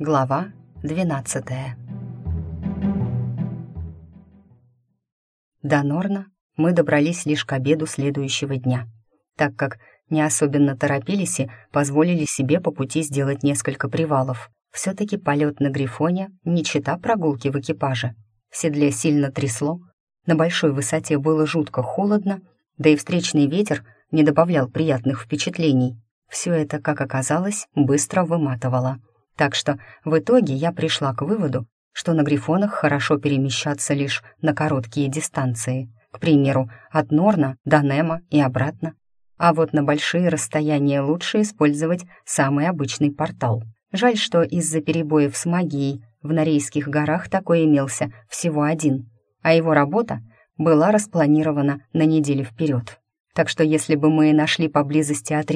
Глава 12 До Норна мы добрались лишь к обеду следующего дня, так как не особенно торопились и позволили себе по пути сделать несколько привалов. Все-таки полет на Грифоне не чита прогулки в экипаже. В седле сильно трясло, на большой высоте было жутко холодно, да и встречный ветер не добавлял приятных впечатлений. Все это, как оказалось, быстро выматывало. Так что в итоге я пришла к выводу, что на грифонах хорошо перемещаться лишь на короткие дистанции, к примеру, от Норна до Нема и обратно. А вот на большие расстояния лучше использовать самый обычный портал. Жаль, что из-за перебоев с магией в Норейских горах такой имелся всего один, а его работа была распланирована на неделю вперед. Так что если бы мы нашли поблизости от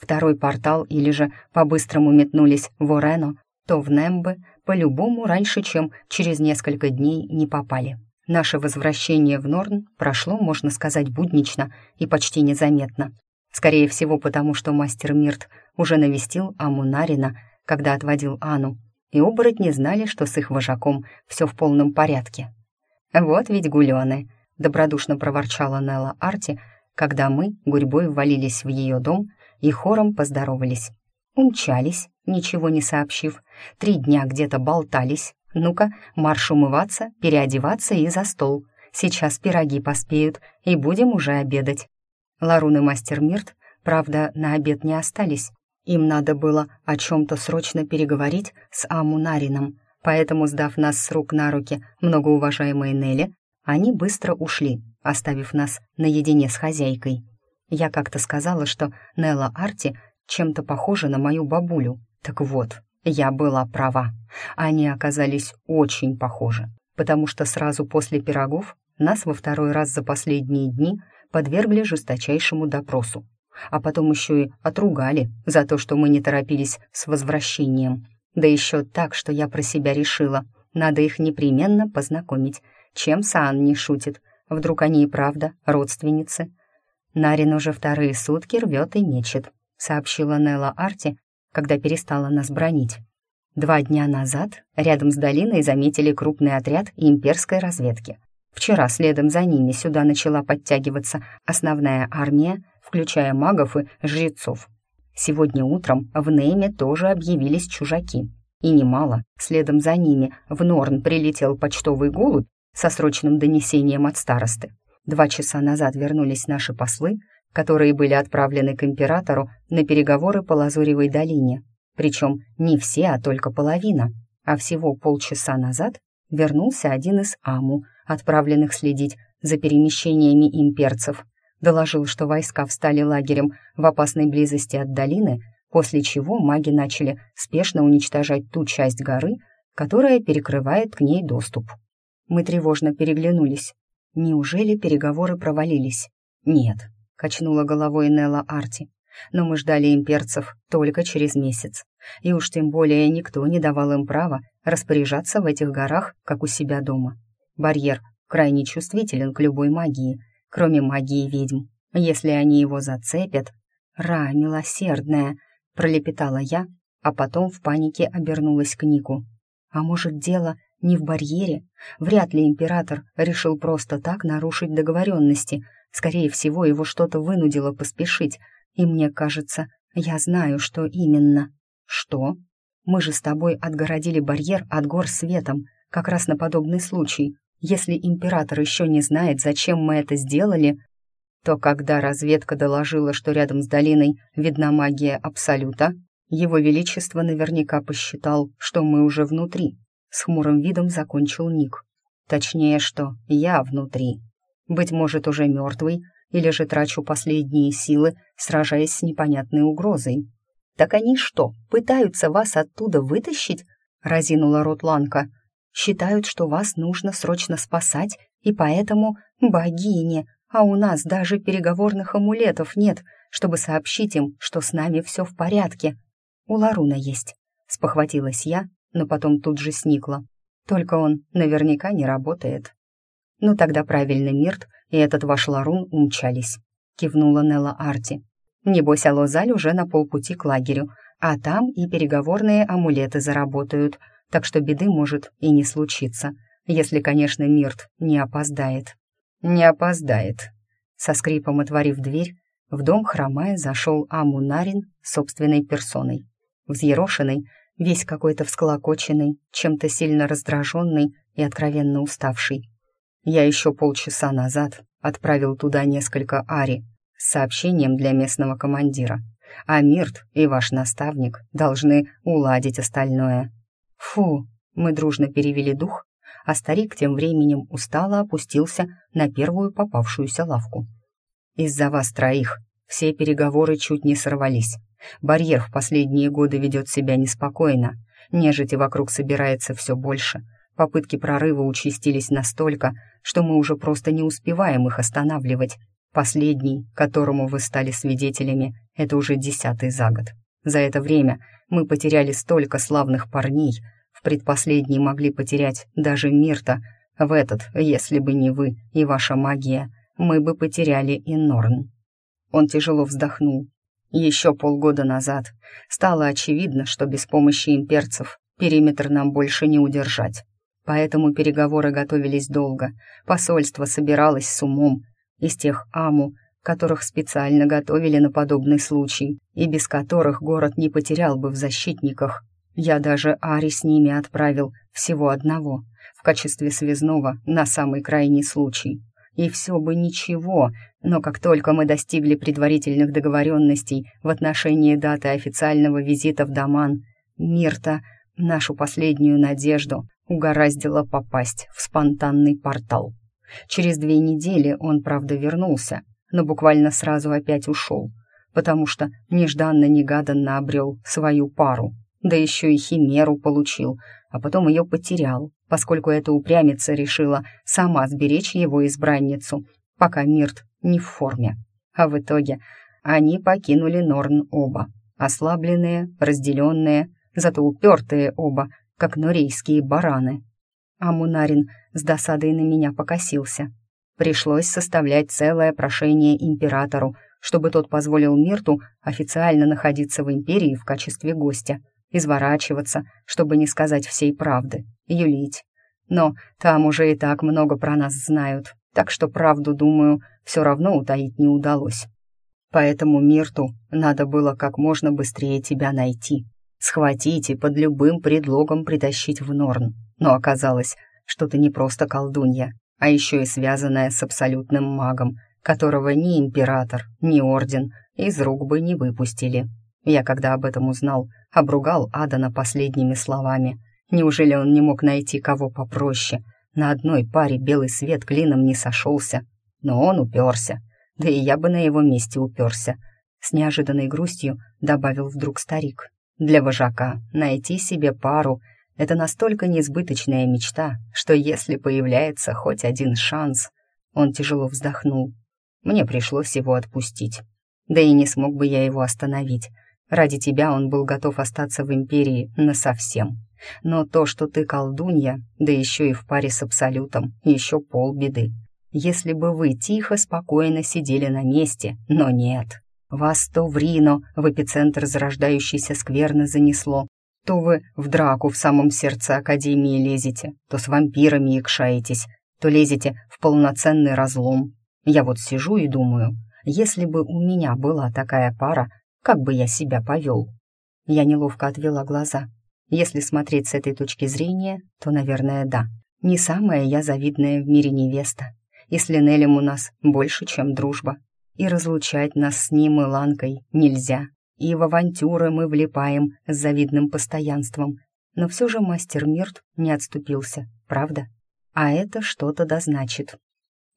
второй портал или же по-быстрому метнулись в Орено, то в Нембы по-любому раньше, чем через несколько дней не попали. Наше возвращение в Норн прошло, можно сказать, буднично и почти незаметно. Скорее всего, потому что мастер Мирт уже навестил Амунарина, когда отводил Ану, и оборотни знали, что с их вожаком все в полном порядке. «Вот ведь гулены!» — добродушно проворчала Нелла Арти, когда мы гурьбой ввалились в ее дом и хором поздоровались. Умчались, ничего не сообщив, три дня где-то болтались. Ну-ка, марш умываться, переодеваться и за стол. Сейчас пироги поспеют, и будем уже обедать. Ларун и мастер Мирт, правда, на обед не остались. Им надо было о чем-то срочно переговорить с Амунарином, поэтому, сдав нас с рук на руки многоуважаемые Нелли, они быстро ушли, оставив нас наедине с хозяйкой. Я как-то сказала, что Нелла Арти чем-то похожа на мою бабулю. Так вот, я была права. Они оказались очень похожи, потому что сразу после пирогов нас во второй раз за последние дни подвергли жесточайшему допросу, а потом еще и отругали за то, что мы не торопились с возвращением. Да еще так, что я про себя решила, надо их непременно познакомить, чем Саан не шутит. Вдруг они и правда родственницы. Нарин уже вторые сутки рвет и мечет, сообщила Нелла Арти, когда перестала нас бронить. Два дня назад рядом с долиной заметили крупный отряд имперской разведки. Вчера следом за ними сюда начала подтягиваться основная армия, включая магов и жрецов. Сегодня утром в Нейме тоже объявились чужаки. И немало, следом за ними в Норн прилетел почтовый голубь со срочным донесением от старосты. Два часа назад вернулись наши послы, которые были отправлены к императору на переговоры по Лазуревой долине. Причем не все, а только половина. А всего полчаса назад вернулся один из Аму, отправленных следить за перемещениями имперцев. Доложил, что войска встали лагерем в опасной близости от долины, после чего маги начали спешно уничтожать ту часть горы, которая перекрывает к ней доступ. Мы тревожно переглянулись. Неужели переговоры провалились? Нет, качнула головой Нелла Арти. Но мы ждали имперцев только через месяц. И уж тем более никто не давал им права распоряжаться в этих горах, как у себя дома. Барьер крайне чувствителен к любой магии, кроме магии ведьм. Если они его зацепят... «Ра, милосердная!» — пролепетала я, а потом в панике обернулась к Нику. «А может, дело не в барьере. Вряд ли император решил просто так нарушить договоренности. Скорее всего, его что-то вынудило поспешить. И мне кажется, я знаю, что именно. Что? Мы же с тобой отгородили барьер от гор светом, как раз на подобный случай. Если император еще не знает, зачем мы это сделали, то когда разведка доложила, что рядом с долиной видна магия Абсолюта, его Величество наверняка посчитал, что мы уже внутри, с хмурым видом закончил Ник. Точнее, что я внутри. Быть может, уже мертвый, или же трачу последние силы, сражаясь с непонятной угрозой. «Так они что, пытаются вас оттуда вытащить?» — разинула рот Ланка. «Считают, что вас нужно срочно спасать, и поэтому богине, а у нас даже переговорных амулетов нет, чтобы сообщить им, что с нами все в порядке. У Ларуна есть», — спохватилась я, но потом тут же сникла. Только он наверняка не работает. «Ну тогда правильно, Мирт и этот ваш Ларун умчались», — кивнула Нелла Арти. «Небось, Алозаль уже на полпути к лагерю, А там и переговорные амулеты заработают, так что беды может и не случиться, если, конечно, Мирт не опоздает. Не опоздает. Со скрипом отворив дверь, в дом хромая зашел Амунарин собственной персоной. Взъерошенный, весь какой-то всклокоченный, чем-то сильно раздраженный и откровенно уставший. Я еще полчаса назад отправил туда несколько ари с сообщением для местного командира, а Мирт и ваш наставник должны уладить остальное. Фу, мы дружно перевели дух, а старик тем временем устало опустился на первую попавшуюся лавку. Из-за вас троих все переговоры чуть не сорвались. Барьер в последние годы ведет себя неспокойно, нежити вокруг собирается все больше. Попытки прорыва участились настолько, что мы уже просто не успеваем их останавливать. Последний, которому вы стали свидетелями, это уже десятый за год. За это время мы потеряли столько славных парней, в предпоследний могли потерять даже Мирта. В этот, если бы не вы и ваша магия, мы бы потеряли и Норн. Он тяжело вздохнул. Еще полгода назад стало очевидно, что без помощи имперцев периметр нам больше не удержать. Поэтому переговоры готовились долго, посольство собиралось с умом. Из тех аму, которых специально готовили на подобный случай, и без которых город не потерял бы в защитниках. Я даже Ари с ними отправил, всего одного, в качестве связного на самый крайний случай. И все бы ничего, но как только мы достигли предварительных договоренностей в отношении даты официального визита в Даман, Мирта, нашу последнюю надежду, угораздило попасть в спонтанный портал. Через две недели он, правда, вернулся, но буквально сразу опять ушел, потому что нежданно-негаданно обрел свою пару, да еще и химеру получил, а потом ее потерял, поскольку эта упрямица решила сама сберечь его избранницу, пока Мирт не в форме. А в итоге они покинули Норн оба, ослабленные, разделенные, зато упертые оба, как норейские бараны. А Мунарин с досадой на меня покосился. Пришлось составлять целое прошение императору, чтобы тот позволил Мирту официально находиться в империи в качестве гостя, изворачиваться, чтобы не сказать всей правды, юлить. Но там уже и так много про нас знают, так что правду, думаю, все равно утаить не удалось. Поэтому Мирту надо было как можно быстрее тебя найти, схватить и под любым предлогом притащить в Норн. Но оказалось, что ты не просто колдунья, а еще и связанная с абсолютным магом, которого ни император, ни орден из рук бы не выпустили. Я, когда об этом узнал, обругал Адана последними словами. Неужели он не мог найти кого попроще? На одной паре белый свет клином не сошелся. Но он уперся. Да и я бы на его месте уперся. С неожиданной грустью добавил вдруг старик. Для вожака найти себе пару — это настолько несбыточная мечта, что если появляется хоть один шанс... Он тяжело вздохнул. Мне пришлось его отпустить. Да и не смог бы я его остановить. Ради тебя он был готов остаться в империи насовсем. Но то, что ты колдунья, да еще и в паре с Абсолютом, еще полбеды. Если бы вы тихо, спокойно сидели на месте, но нет. Вас то в Рино, в эпицентр зарождающейся скверны занесло, то вы в драку в самом сердце Академии лезете, то с вампирами икшаетесь, то лезете в полноценный разлом. Я вот сижу и думаю, если бы у меня была такая пара, как бы я себя повел? Я неловко отвела глаза. Если смотреть с этой точки зрения, то, наверное, да. Не самая я завидная в мире невеста. И с Линелем у нас больше, чем дружба. И разлучать нас с ним и Ланкой нельзя. И в авантюры мы влипаем с завидным постоянством. Но все же мастер Мирт не отступился, правда? А это что-то да значит.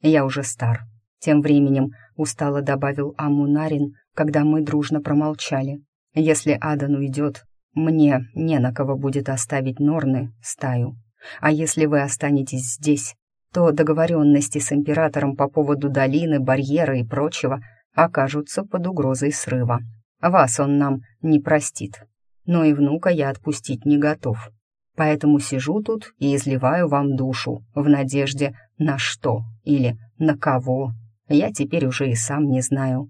Я уже стар. Тем временем устало добавил Амунарин, когда мы дружно промолчали. Если Адан уйдет, мне не на кого будет оставить Норны стаю. А если вы останетесь здесь, то договоренности с императором по поводу долины, барьера и прочего окажутся под угрозой срыва. Вас он нам не простит. Но и внука я отпустить не готов. Поэтому сижу тут и изливаю вам душу в надежде на что или на кого. Я теперь уже и сам не знаю.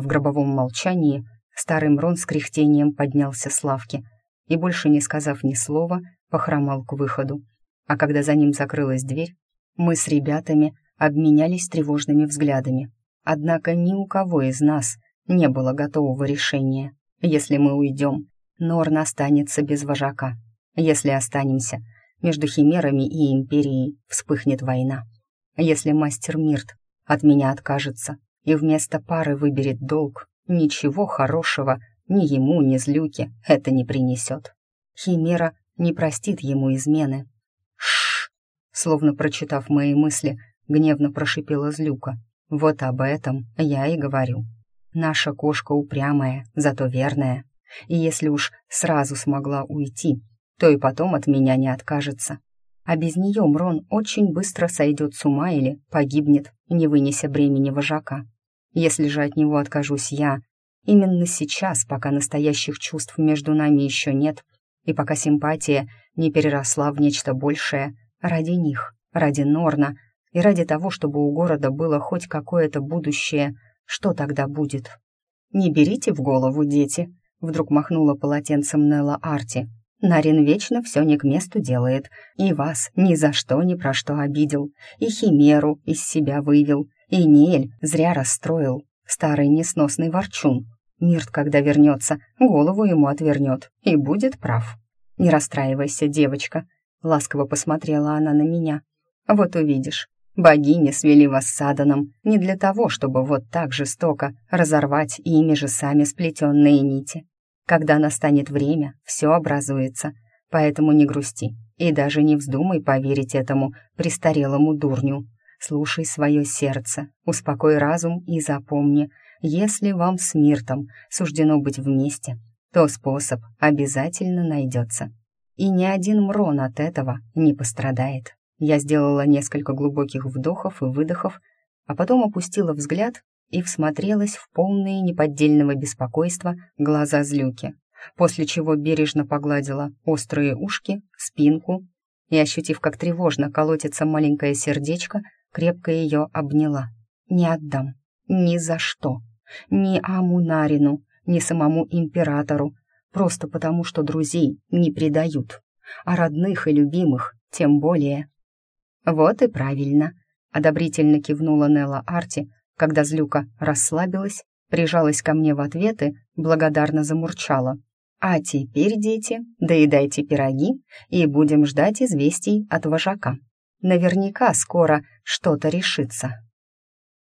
В гробовом молчании Старый Мрон с кряхтением поднялся с лавки и, больше не сказав ни слова, похромал к выходу. А когда за ним закрылась дверь, мы с ребятами обменялись тревожными взглядами. Однако ни у кого из нас не было готового решения. Если мы уйдем, Норн останется без вожака. Если останемся, между химерами и империей вспыхнет война. Если мастер Мирт от меня откажется и вместо пары выберет долг, ничего хорошего ни ему, ни злюке это не принесет. Химера не простит ему измены. Шш! Словно прочитав мои мысли, гневно прошипела злюка. Вот об этом я и говорю. Наша кошка упрямая, зато верная. И если уж сразу смогла уйти, то и потом от меня не откажется. А без нее Мрон очень быстро сойдет с ума или погибнет, не вынеся бремени вожака. Если же от него откажусь я, именно сейчас, пока настоящих чувств между нами еще нет, и пока симпатия не переросла в нечто большее, ради них, ради Норна и ради того, чтобы у города было хоть какое-то будущее, что тогда будет? «Не берите в голову, дети», — вдруг махнула полотенцем Нелла Арти. «Нарин вечно все не к месту делает, и вас ни за что ни про что обидел, и Химеру из себя вывел, и Ниэль зря расстроил, старый несносный ворчун. Мирт, когда вернется, голову ему отвернет и будет прав. Не расстраивайся, девочка», — ласково посмотрела она на меня. «Вот увидишь, Богини свели вас с Аданом не для того, чтобы вот так жестоко разорвать ими же сами сплетенные нити. Когда настанет время, все образуется, поэтому не грусти и даже не вздумай поверить этому престарелому дурню. Слушай свое сердце, успокой разум и запомни, если вам с Миртом суждено быть вместе, то способ обязательно найдется. И ни один Мрон от этого не пострадает. Я сделала несколько глубоких вдохов и выдохов, а потом опустила взгляд и всмотрелась в полные неподдельного беспокойства глаза злюки, после чего бережно погладила острые ушки, спинку и, ощутив, как тревожно колотится маленькое сердечко, крепко ее обняла. «Не отдам. Ни за что. Ни Амунарину, ни самому императору. Просто потому, что друзей не предают. А родных и любимых тем более. «Вот и правильно», — одобрительно кивнула Нелла Арти, когда злюка расслабилась, прижалась ко мне в ответ и благодарно замурчала. «А теперь, дети, доедайте пироги и будем ждать известий от вожака. Наверняка скоро что-то решится».